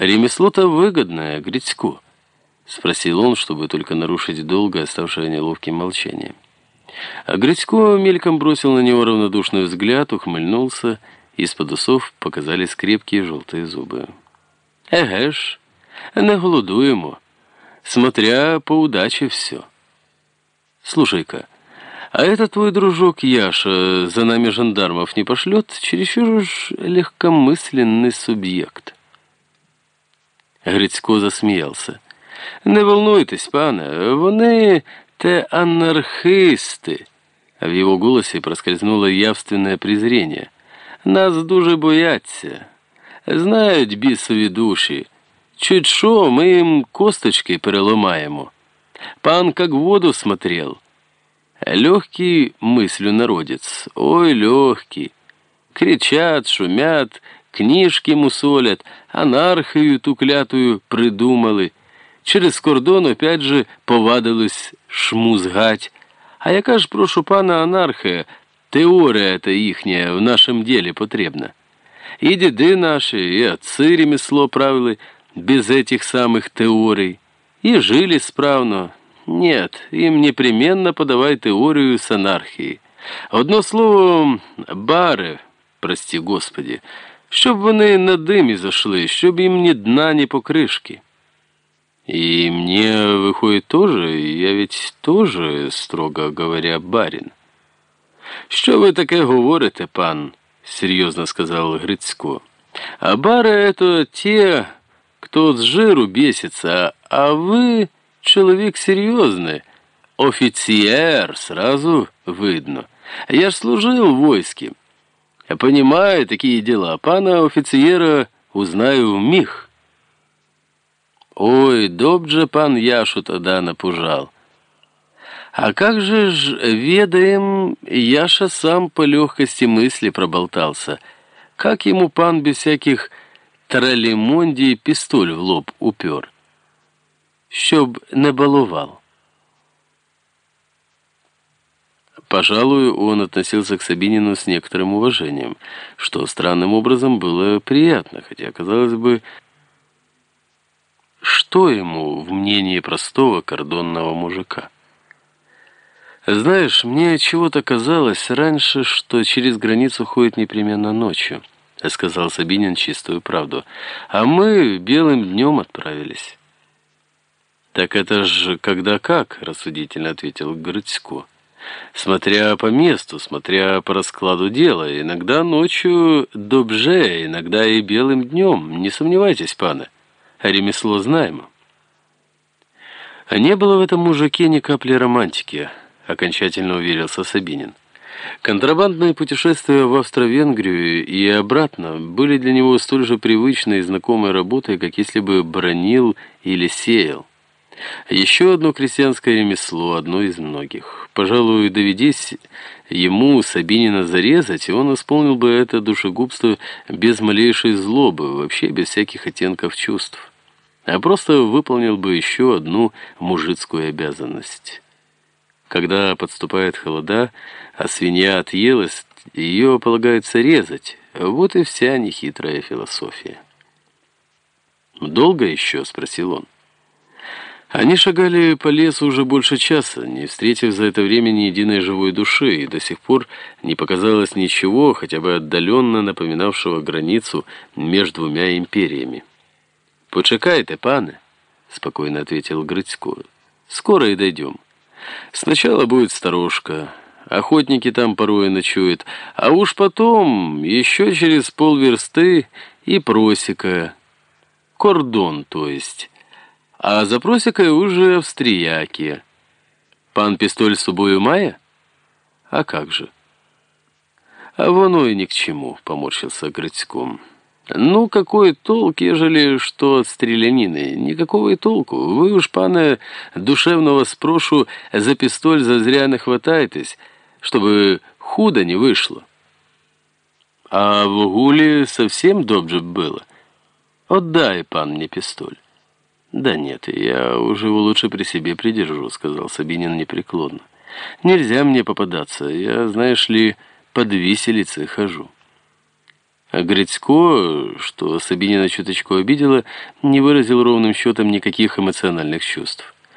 ремесло-то выгодное, Грицько?» — спросил он, чтобы только нарушить долго оставшее неловким молчание. А Грицько мельком бросил на него равнодушный взгляд, ухмыльнулся, из-под усов показались крепкие желтые зубы. «Еге ж, не голодуємо, смотря по удаче все. Слушай-ка, а этот твой дружок Яша за нами жандармов не пошлет? Чересчур уж легкомысленный субъект». Грицько засміявся. Не волнуйтесь, пане, вони те анархисти. В його голосі проскользнуло явственне презріння. Нас дуже бояться. Знають бісові душі. Чуть що, ми їм косточки переломаємо. Пан как воду смотрел. Легкий мыслю народец, ой, легкий. Кричат, шумят, книжки мусолят, анархию ту клятую придумали. Через кордон опять же повадились шмузгать. А яка ж, прошу пана, анархія, теорія та їхня в нашому ділі потрібна. І діди наші, і отцы ремесло правили без этих самых теорий. И жили справно. Нет, им непременно подавай теорию с анархії. Одно слово, бари, прости господи, щоб вони на димі зайшли, щоб їм ні дна, ні покришки. И мне выходит тоже, я ведь тоже, строго говоря, барин. Що ви таке говорите, пан? серьезно сказал Грицько. А бары это те, кто с жиру бесится, а вы человек серьезный, офицер, сразу видно. Я ж служил в войске. Понимаю такие дела. Пана офицера узнаю в миг. Ой, добже пан Яшу тогда напужал. А как же ж, ведаем, Яша сам по легкости мысли проболтался. Как ему пан без всяких тралимондий пистоль в лоб упер? Щоб не баловал. Пожалуй, он относился к Сабинину с некоторым уважением, что странным образом было приятно, хотя, казалось бы, что ему в мнении простого кордонного мужика? Знаешь, мне чего-то казалось раньше, что через границу ходит непременно ночью, сказал Сабинин чистую правду. А мы белым днем отправились. Так это же когда как, рассудительно ответил Грыцько. Смотря по месту, смотря по раскладу дела, иногда ночью добже, иногда и белым днем, не сомневайтесь, паны ремесло знаем. А не было в этом мужике ни капли романтики, окончательно уверился Сабинин. Контрабандные путешествия в Австро-Венгрию и обратно были для него столь же привычной и знакомой работой, как если бы бронил или сеял. Еще одно крестьянское ремесло, одно из многих. Пожалуй, доведись ему Сабинина зарезать, и он исполнил бы это душегубство без малейшей злобы, вообще без всяких оттенков чувств а просто выполнил бы еще одну мужицкую обязанность. Когда подступает холода, а свинья отъелась, ее полагается резать. Вот и вся нехитрая философия. «Долго еще?» — спросил он. Они шагали по лесу уже больше часа, не встретив за это время ни единой живой души, и до сих пор не показалось ничего, хотя бы отдаленно напоминавшего границу между двумя империями. «Почекайте, пане», — спокойно ответил Грицько. «Скоро и дойдем. Сначала будет сторожка, охотники там порой ночуют, а уж потом, еще через полверсты и просека, кордон, то есть. А за просекой уже австрияки. Пан Пистоль с собою мая? А как же?» «А воно и ни к чему», — поморщился Грицьком. «Ну, какой толк, ежели что от стрелянины? Никакого и толку. Вы уж, пане, душевного спрошу за пистоль зазря не хватаетесь, чтобы худо не вышло. А в гуле совсем добже было. Отдай, пан, мне пистоль». «Да нет, я уже его лучше при себе придержу», — сказал Сабинин непреклонно. «Нельзя мне попадаться. Я, знаешь ли, под виселицей хожу». А Грицько, что Сабинина чуточку обидела, не выразил ровным счетом никаких эмоциональных чувств.